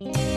Bye.